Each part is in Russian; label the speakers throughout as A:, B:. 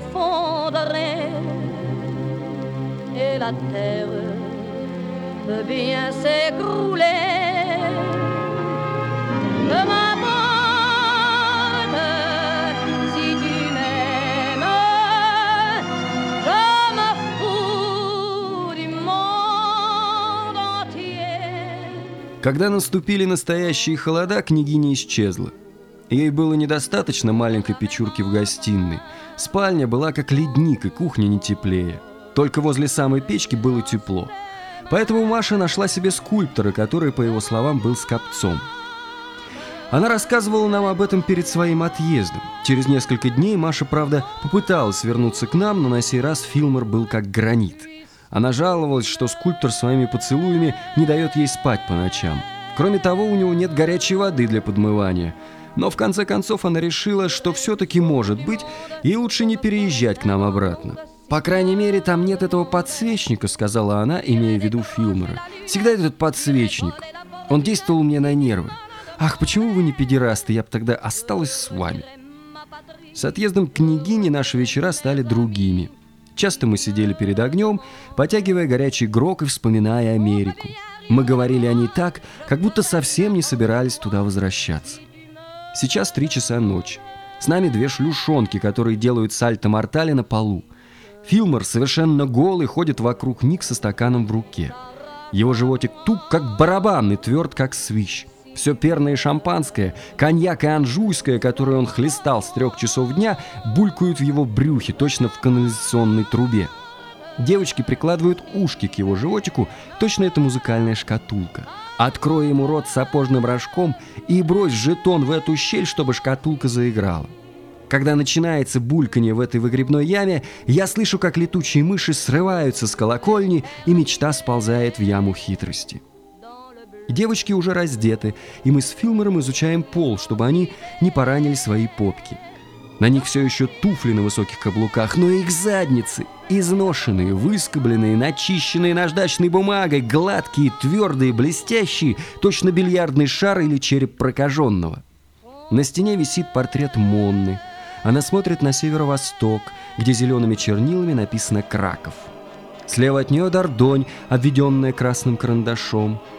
A: s'effondrer et la terre peut bien s'écrouler.
B: Когда наступили настоящие холода, княгиня исчезла. Ей было недостаточно маленькой печурки в гостиной. Спальня была как ледник, и кухня не теплее. Только возле самой печки было тепло. Поэтому Маша нашла себе скульптора, который, по его словам, был скопцом. Она рассказывала нам об этом перед своим отъездом. Через несколько дней Маша, правда, попыталась вернуться к нам, но на сей раз Филмор был как гранит. Она жаловалась, что скульптор своими поцелуями не дает ей спать по ночам. Кроме того, у него нет горячей воды для подмывания – но в конце концов она решила, что все-таки может быть, и лучше не переезжать к нам обратно. «По крайней мере, там нет этого подсвечника», — сказала она, имея в виду Филмора. «Всегда этот подсвечник. Он действовал мне на нервы. Ах, почему вы не педерасты? Я бы тогда осталась с вами». С отъездом княгини наши вечера стали другими. Часто мы сидели перед огнем, потягивая горячий грок и вспоминая Америку. Мы говорили о ней так, как будто совсем не собирались туда возвращаться. Сейчас три часа ночи. С нами две шлюшонки, которые делают сальто-мортали на полу. Филмор совершенно голый ходит вокруг них со стаканом в руке. Его животик тук, как барабан, и тверд, как свищ. Все перное шампанское, коньяк и анжуйское, которое он хлестал с трех часов дня, булькают в его брюхе, точно в канализационной трубе. Девочки прикладывают ушки к его животику, точно это музыкальная шкатулка. Открой ему рот сапожным рожком и брось жетон в эту щель, чтобы шкатулка заиграла. Когда начинается бульканье в этой выгребной яме, я слышу, как летучие мыши срываются с колокольни, и мечта сползает в яму хитрости. Девочки уже раздеты, и мы с Филмером изучаем пол, чтобы они не поранили свои попки – на них все еще туфли на высоких каблуках, но их задницы изношенные, выскобленные, начищенные наждачной бумагой, гладкие, твердые, блестящие, точно бильярдный шар или череп прокаженного. На стене висит портрет Монны. Она смотрит на северо-восток, где зелеными чернилами написано «Краков». Слева от нее Дордонь, обведенная красным карандашом –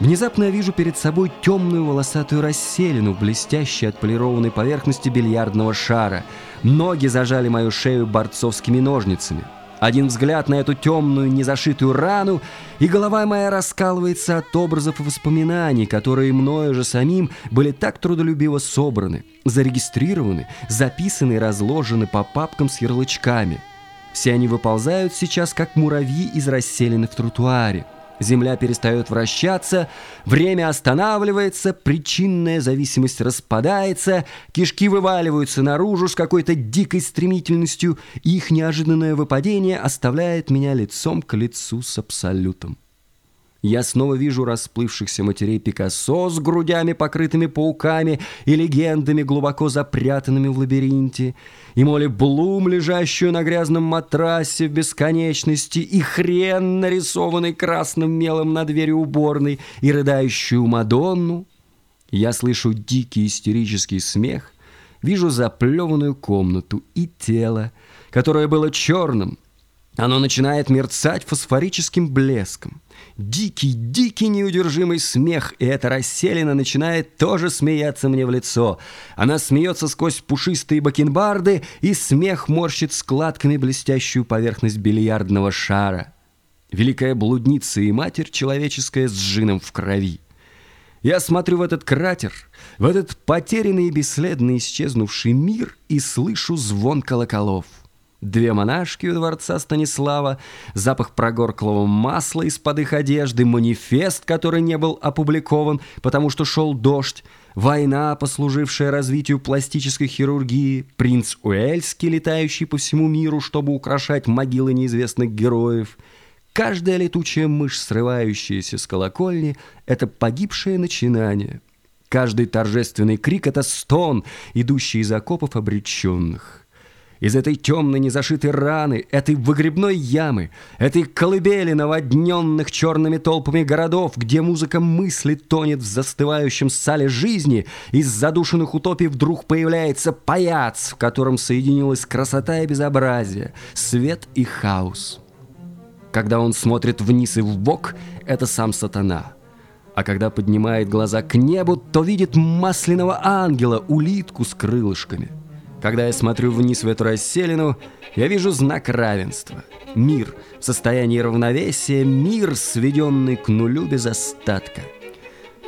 B: Внезапно я вижу перед собой темную волосатую расселину в блестящей отполированной поверхности бильярдного шара. Ноги зажали мою шею борцовскими ножницами. Один взгляд на эту темную, незашитую рану, и голова моя раскалывается от образов и воспоминаний, которые мною же самим были так трудолюбиво собраны, зарегистрированы, записаны и разложены по папкам с ярлычками. Все они выползают сейчас, как муравьи из расселены в тротуаре. Земля перестает вращаться, время останавливается, причинная зависимость распадается, кишки вываливаются наружу с какой-то дикой стремительностью, и их неожиданное выпадение оставляет меня лицом к лицу с абсолютом. Я снова вижу расплывшихся матерей Пикассо с грудями, покрытыми пауками и легендами, глубоко запрятанными в лабиринте, и Молли Блум, лежащую на грязном матрасе в бесконечности, и хрен, нарисованный красным мелом на двери уборной, и рыдающую Мадонну. Я слышу дикий истерический смех, вижу заплеванную комнату и тело, которое было черным, оно начинает мерцать фосфорическим блеском. Дикий, дикий неудержимый смех, и эта расселена начинает тоже смеяться мне в лицо. Она смеется сквозь пушистые бакенбарды, и смех морщит складками блестящую поверхность бильярдного шара. Великая блудница и матерь человеческая с джином в крови. Я смотрю в этот кратер, в этот потерянный и бесследно исчезнувший мир и слышу звон колоколов две монашки у дворца Станислава, запах прогорклого масла из-под их одежды, манифест, который не был опубликован, потому что шел дождь, война, послужившая развитию пластической хирургии, принц Уэльский, летающий по всему миру, чтобы украшать могилы неизвестных героев. Каждая летучая мышь, срывающаяся с колокольни, — это погибшее начинание. Каждый торжественный крик — это стон, идущий из окопов обреченных. Из этой темной незашитой раны, этой выгребной ямы, этой колыбели наводненных черными толпами городов, где музыка мысли тонет в застывающем сале жизни, из задушенных утопий вдруг появляется паяц, в котором соединилась красота и безобразие, свет и хаос. Когда он смотрит вниз и в бок, это сам сатана. А когда поднимает глаза к небу, то видит масляного ангела, улитку с крылышками – когда я смотрю вниз в эту расселину, я вижу знак равенства. Мир в состоянии равновесия, мир, сведенный к нулю без остатка.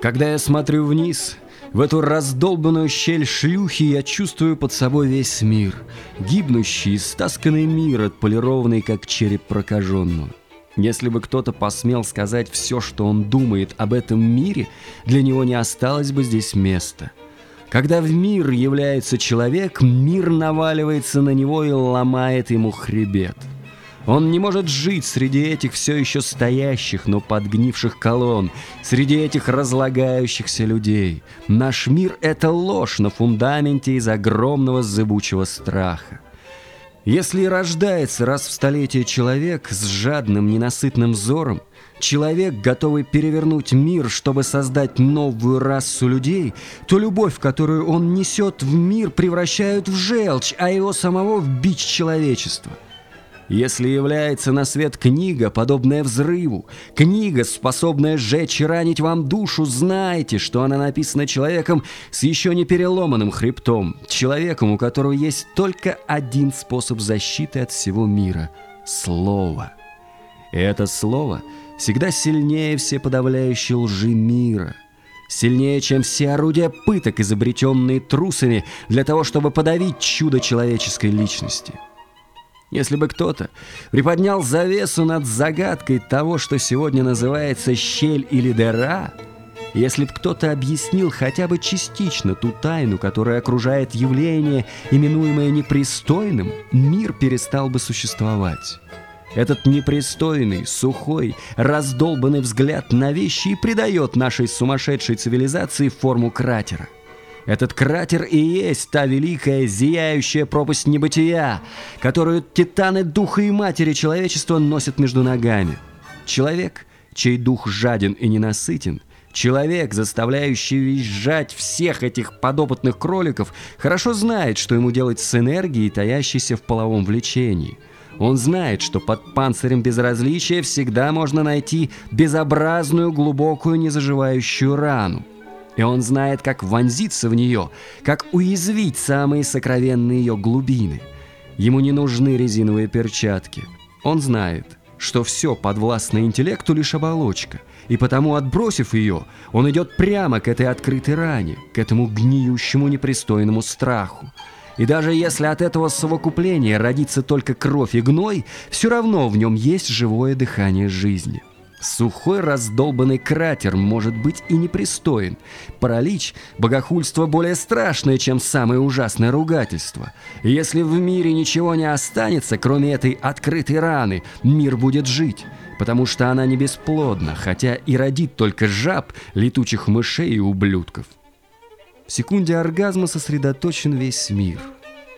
B: Когда я смотрю вниз, в эту раздолбанную щель шлюхи я чувствую под собой весь мир, гибнущий, стасканный мир, отполированный, как череп прокаженного. Если бы кто-то посмел сказать все, что он думает об этом мире, для него не осталось бы здесь места — когда в мир является человек, мир наваливается на него и ломает ему хребет. Он не может жить среди этих все еще стоящих, но подгнивших колонн, среди этих разлагающихся людей. Наш мир — это ложь на фундаменте из огромного зыбучего страха. Если рождается раз в столетие человек с жадным, ненасытным взором, человек, готовый перевернуть мир, чтобы создать новую расу людей, то любовь, которую он несет в мир, превращают в желчь, а его самого в бич человечества. Если является на свет книга, подобная взрыву, книга, способная сжечь и ранить вам душу, знайте, что она написана человеком с еще не переломанным хребтом, человеком, у которого есть только один способ защиты от всего мира — слово. И это слово — всегда сильнее все подавляющие лжи мира, сильнее, чем все орудия пыток, изобретенные трусами для того, чтобы подавить чудо человеческой личности. Если бы кто-то приподнял завесу над загадкой того, что сегодня называется щель или дыра, если бы кто-то объяснил хотя бы частично ту тайну, которая окружает явление, именуемое непристойным, мир перестал бы существовать. Этот непристойный, сухой, раздолбанный взгляд на вещи и придает нашей сумасшедшей цивилизации форму кратера. Этот кратер и есть та великая, зияющая пропасть небытия, которую титаны духа и матери человечества носят между ногами. Человек, чей дух жаден и ненасытен, человек, заставляющий визжать всех этих подопытных кроликов, хорошо знает, что ему делать с энергией, таящейся в половом влечении – он знает, что под панцирем безразличия всегда можно найти безобразную, глубокую, незаживающую рану. И он знает, как вонзиться в нее, как уязвить самые сокровенные ее глубины. Ему не нужны резиновые перчатки. Он знает, что все подвластно интеллекту лишь оболочка, и потому, отбросив ее, он идет прямо к этой открытой ране, к этому гниющему непристойному страху. И даже если от этого совокупления родится только кровь и гной, все равно в нем есть живое дыхание жизни. Сухой раздолбанный кратер может быть и непристоен. Паралич – богохульство более страшное, чем самое ужасное ругательство. если в мире ничего не останется, кроме этой открытой раны, мир будет жить, потому что она не бесплодна, хотя и родит только жаб, летучих мышей и ублюдков. В секунде оргазма сосредоточен весь мир.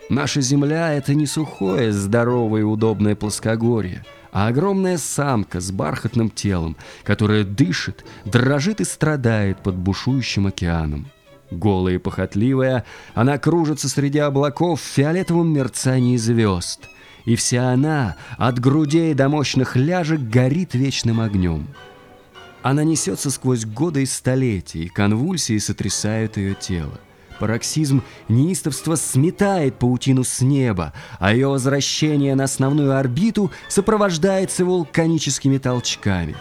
B: Наша Земля — это не сухое, здоровое и удобное плоскогорье, а огромная самка с бархатным телом, которая дышит, дрожит и страдает под бушующим океаном. Голая и похотливая, она кружится среди облаков в фиолетовом мерцании звезд. И вся она, от грудей до мощных ляжек, горит вечным огнем. Она несется сквозь годы и столетия, и конвульсии сотрясают ее тело. Пароксизм неистовства сметает паутину с неба, а ее возвращение на основную орбиту сопровождается вулканическими толчками.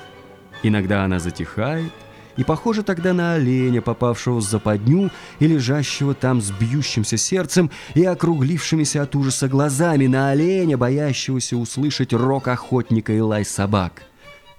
B: Иногда она затихает, и похожа тогда на оленя, попавшего в западню и лежащего там с бьющимся сердцем и округлившимися от ужаса глазами, на оленя, боящегося услышать рок охотника и лай собак.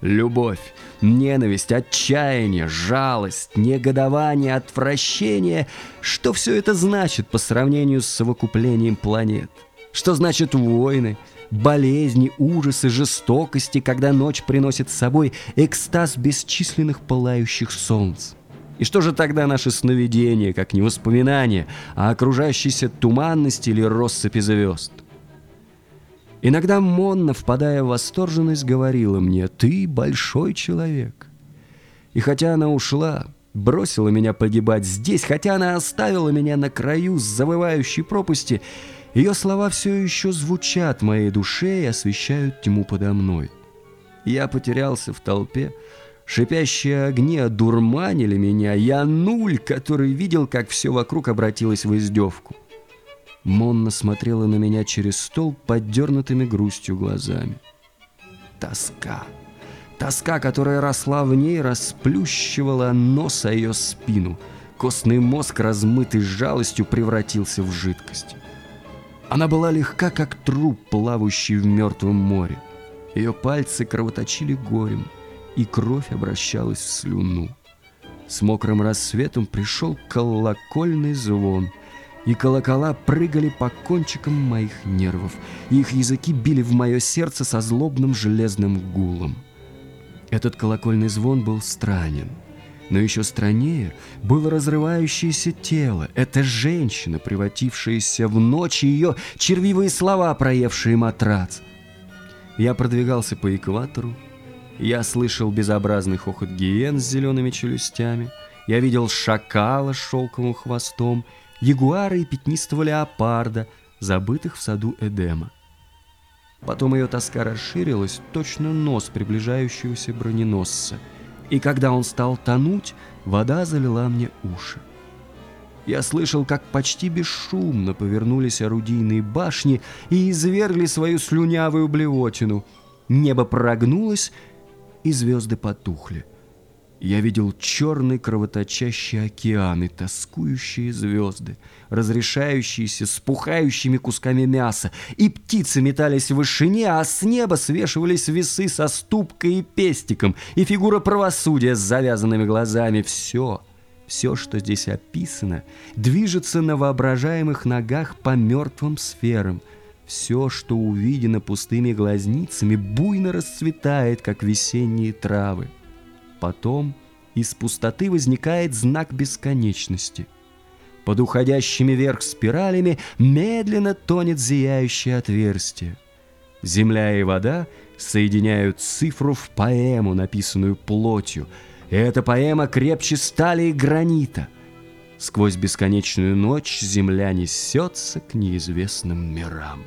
B: Любовь, ненависть, отчаяние, жалость, негодование, отвращение. Что все это значит по сравнению с совокуплением планет? Что значит войны, болезни, ужасы, жестокости, когда ночь приносит с собой экстаз бесчисленных пылающих солнц? И что же тогда наши сновидения, как не воспоминания, а окружающейся туманности или россыпи звезд? Иногда Монна, впадая в восторженность, говорила мне «Ты большой человек». И хотя она ушла, бросила меня погибать здесь, хотя она оставила меня на краю завывающей пропасти, ее слова все еще звучат в моей душе и освещают тьму подо мной. Я потерялся в толпе, шипящие огни одурманили меня, я нуль, который видел, как все вокруг обратилось в издевку. Монна смотрела на меня через стол поддернутыми грустью глазами. Тоска. Тоска, которая росла в ней, расплющивала нос о ее спину. Костный мозг, размытый жалостью, превратился в жидкость. Она была легка, как труп, плавающий в мертвом море. Ее пальцы кровоточили горем, и кровь обращалась в слюну. С мокрым рассветом пришел колокольный звон, и колокола прыгали по кончикам моих нервов, и их языки били в мое сердце со злобным железным гулом. Этот колокольный звон был странен. Но еще страннее было разрывающееся тело. Это женщина, превратившаяся в ночь, и ее червивые слова, проевшие матрац. Я продвигался по экватору. Я слышал безобразный хохот гиен с зелеными челюстями. Я видел шакала с шелковым хвостом, ягуара и пятнистого леопарда, забытых в саду Эдема. Потом ее тоска расширилась, точно нос приближающегося броненосца. И когда он стал тонуть, вода залила мне уши. Я слышал, как почти бесшумно повернулись орудийные башни и извергли свою слюнявую блевотину. Небо прогнулось, и звезды потухли. Я видел черный кровоточащий океан и тоскующие звезды, разрешающиеся с пухающими кусками мяса, и птицы метались в вышине, а с неба свешивались весы со ступкой и пестиком, и фигура правосудия с завязанными глазами. Все, все, что здесь описано, движется на воображаемых ногах по мертвым сферам. Все, что увидено пустыми глазницами, буйно расцветает, как весенние травы. Потом из пустоты возникает знак бесконечности. Под уходящими вверх спиралями медленно тонет зияющее отверстие. Земля и вода соединяют цифру в поэму, написанную плотью. И эта поэма крепче стали и гранита. Сквозь бесконечную ночь земля несется к неизвестным мирам.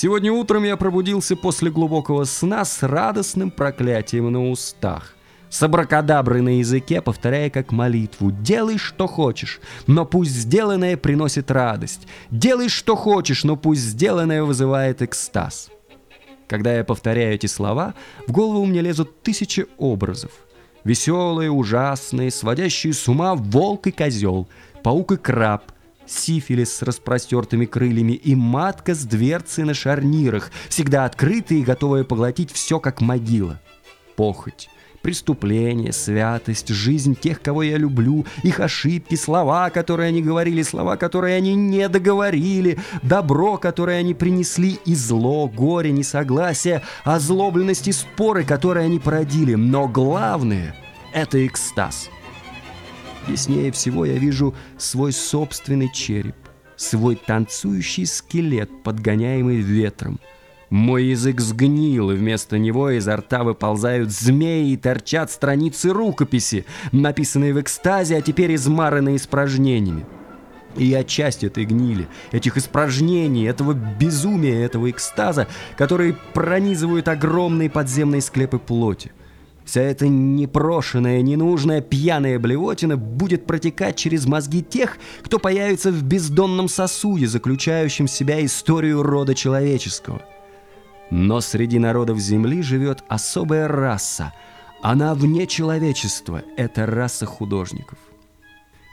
B: Сегодня утром я пробудился после глубокого сна с радостным проклятием на устах. С абракадаброй на языке, повторяя как молитву «Делай, что хочешь, но пусть сделанное приносит радость. Делай, что хочешь, но пусть сделанное вызывает экстаз». Когда я повторяю эти слова, в голову мне лезут тысячи образов. Веселые, ужасные, сводящие с ума волк и козел, паук и краб — сифилис с распростертыми крыльями и матка с дверцей на шарнирах, всегда открытая и готовая поглотить все, как могила. Похоть, преступление, святость, жизнь тех, кого я люблю, их ошибки, слова, которые они говорили, слова, которые они не договорили, добро, которое они принесли, и зло, горе, несогласие, озлобленность и споры, которые они породили. Но главное — это экстаз — Яснее всего я вижу свой собственный череп, свой танцующий скелет, подгоняемый ветром. Мой язык сгнил, и вместо него изо рта выползают змеи и торчат страницы рукописи, написанные в экстазе, а теперь измаранные испражнениями. И я часть этой гнили, этих испражнений, этого безумия, этого экстаза, которые пронизывают огромные подземные склепы плоти. Вся эта непрошенная, ненужная, пьяная блевотина будет протекать через мозги тех, кто появится в бездонном сосуде, заключающем в себя историю рода человеческого. Но среди народов Земли живет особая раса. Она вне человечества. Это раса художников.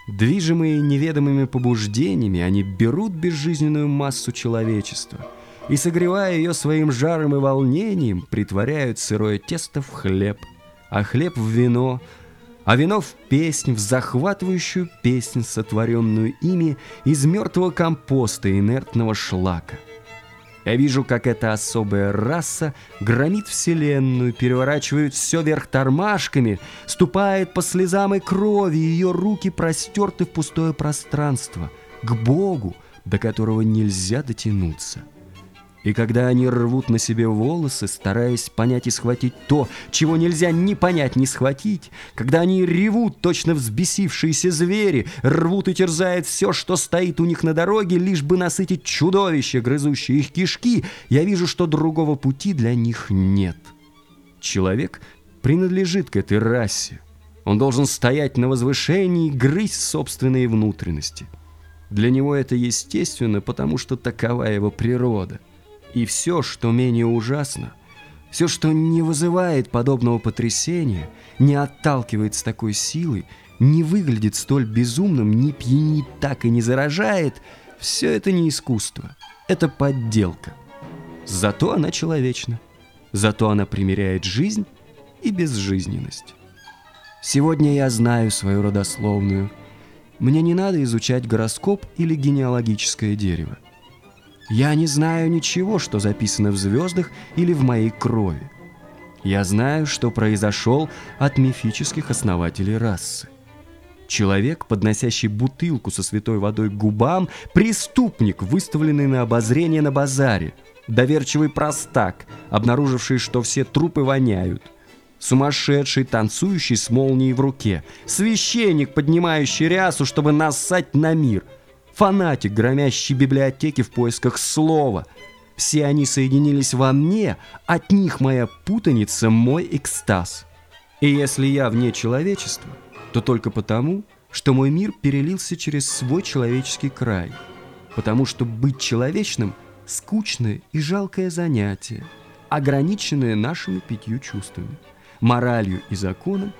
B: Движимые неведомыми побуждениями, они берут безжизненную массу человечества и, согревая ее своим жаром и волнением, притворяют сырое тесто в хлеб – а хлеб в вино, а вино в песнь, в захватывающую песнь, сотворенную ими из мертвого компоста и инертного шлака. Я вижу, как эта особая раса громит вселенную, переворачивает все вверх тормашками, ступает по слезам и крови, ее руки простерты в пустое пространство, к Богу, до которого нельзя дотянуться. И когда они рвут на себе волосы, стараясь понять и схватить то, чего нельзя ни понять, ни схватить, когда они ревут, точно взбесившиеся звери, рвут и терзают все, что стоит у них на дороге, лишь бы насытить чудовище, грызущее их кишки, я вижу, что другого пути для них нет. Человек принадлежит к этой расе. Он должен стоять на возвышении и грызть собственные внутренности. Для него это естественно, потому что такова его природа – и все, что менее ужасно, все, что не вызывает подобного потрясения, не отталкивает с такой силой, не выглядит столь безумным, не пьянит так и не заражает, все это не искусство, это подделка. Зато она человечна, зато она примеряет жизнь и безжизненность. Сегодня я знаю свою родословную. Мне не надо изучать гороскоп или генеалогическое дерево. Я не знаю ничего, что записано в звездах или в моей крови. Я знаю, что произошел от мифических основателей расы. Человек, подносящий бутылку со святой водой к губам, преступник, выставленный на обозрение на базаре, доверчивый простак, обнаруживший, что все трупы воняют, сумасшедший, танцующий с молнией в руке, священник, поднимающий рясу, чтобы нассать на мир – фанатик, громящий библиотеки в поисках слова. Все они соединились во мне, от них моя путаница, мой экстаз. И если я вне человечества, то только потому, что мой мир перелился через свой человеческий край. Потому что быть человечным – скучное и жалкое занятие, ограниченное нашими пятью чувствами, моралью и законом,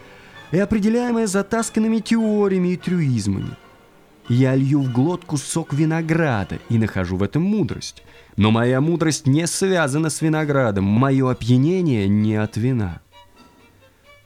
B: и определяемое затасканными теориями и трюизмами – я лью в глотку сок винограда и нахожу в этом мудрость. Но моя мудрость не связана с виноградом, мое опьянение не от вина.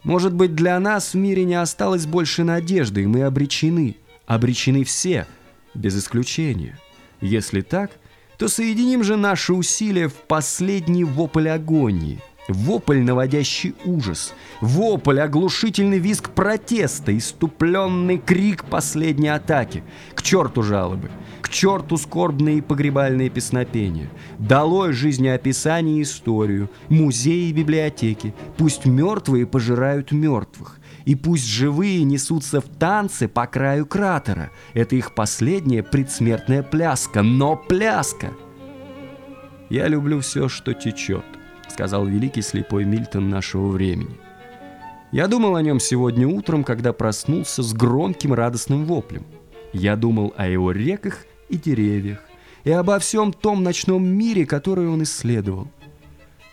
B: Может быть, для нас в мире не осталось больше надежды, и мы обречены. Обречены все, без исключения. Если так, то соединим же наши усилия в последний вопль агонии – Вопль, наводящий ужас. Вопль, оглушительный визг протеста, иступленный крик последней атаки. К черту жалобы. К черту скорбные и погребальные песнопения. Долой жизнеописание и историю. Музеи и библиотеки. Пусть мертвые пожирают мертвых. И пусть живые несутся в танцы по краю кратера. Это их последняя предсмертная пляска. Но пляска! Я люблю все, что течет сказал великий слепой Мильтон нашего времени. Я думал о нем сегодня утром, когда проснулся с громким радостным воплем. Я думал о его реках и деревьях, и обо всем том ночном мире, который он исследовал.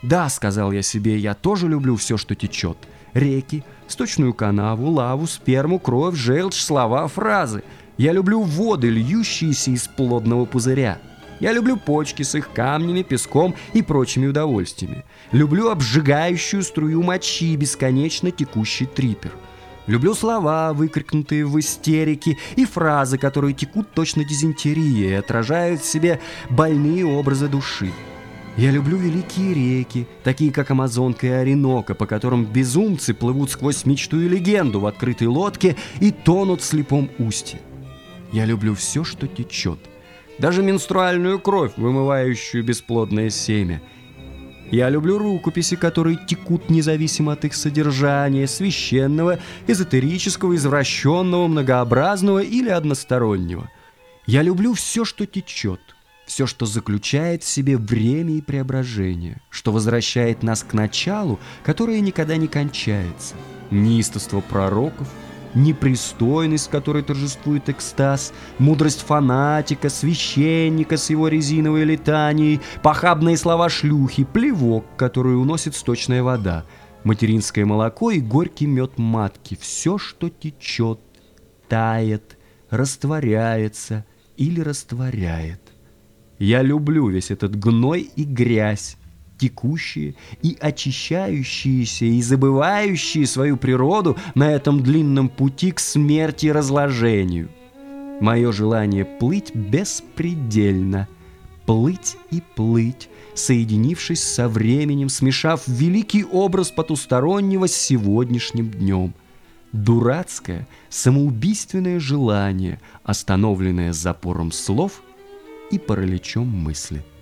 B: «Да», — сказал я себе, — «я тоже люблю все, что течет. Реки, сточную канаву, лаву, сперму, кровь, желчь, слова, фразы. Я люблю воды, льющиеся из плодного пузыря». Я люблю почки с их камнями, песком и прочими удовольствиями. Люблю обжигающую струю мочи, бесконечно текущий трипер. Люблю слова, выкрикнутые в истерике, и фразы, которые текут точно дизентерии и отражают в себе больные образы души. Я люблю великие реки, такие как Амазонка и Оренока, по которым безумцы плывут сквозь мечту и легенду в открытой лодке и тонут в слепом устье. Я люблю все, что течет – даже менструальную кровь, вымывающую бесплодное семя. Я люблю рукописи, которые текут независимо от их содержания, священного, эзотерического, извращенного, многообразного или одностороннего. Я люблю все, что течет, все, что заключает в себе время и преображение, что возвращает нас к началу, которое никогда не кончается. Неистовство пророков – непристойность, которой торжествует экстаз, мудрость фанатика, священника с его резиновой летанией, похабные слова шлюхи, плевок, который уносит сточная вода, материнское молоко и горький мед матки. Все, что течет, тает, растворяется или растворяет. Я люблю весь этот гной и грязь, текущие и очищающиеся и забывающие свою природу на этом длинном пути к смерти и разложению. Мое желание плыть беспредельно, плыть и плыть, соединившись со временем, смешав великий образ потустороннего с сегодняшним днем. Дурацкое, самоубийственное желание, остановленное запором слов и параличом мысли –